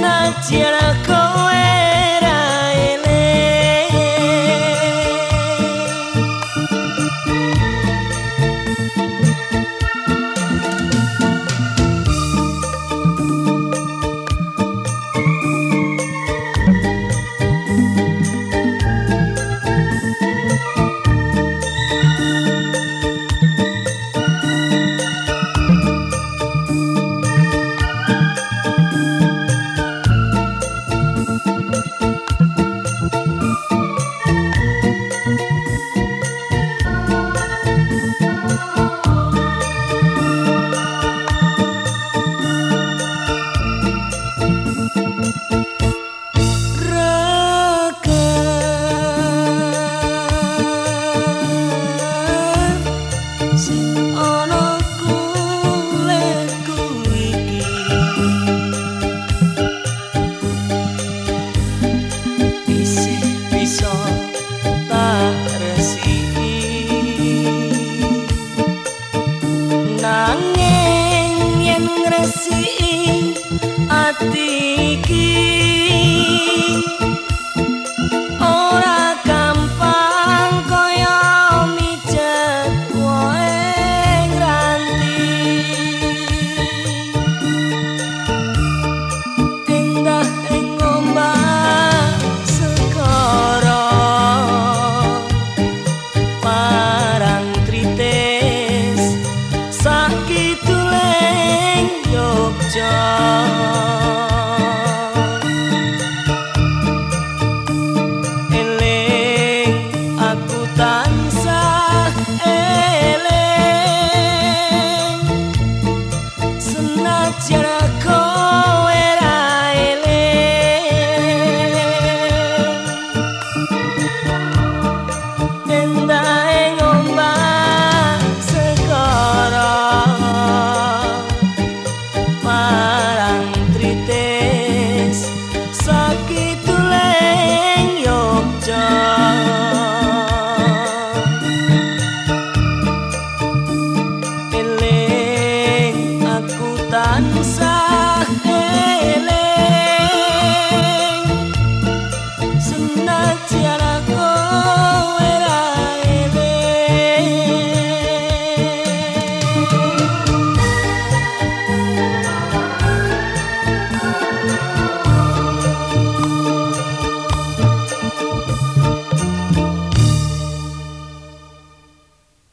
同じやら公園